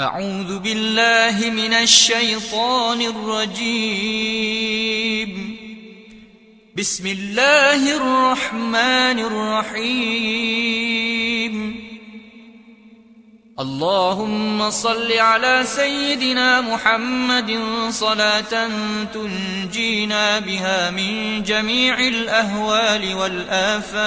أعوذ بالله من الشيطان الرجيم. بسم الله الرحمن الرحيم. اللهم صل على سيدنا محمد صلاة تنجينا بها من جميع الأهوال والآفات.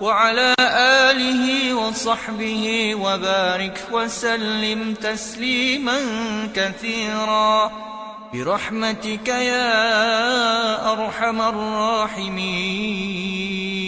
وعلى آله وصحبه وبارك وسلم تسليما كثيرا. برحمتك يا أرحم الراحمين.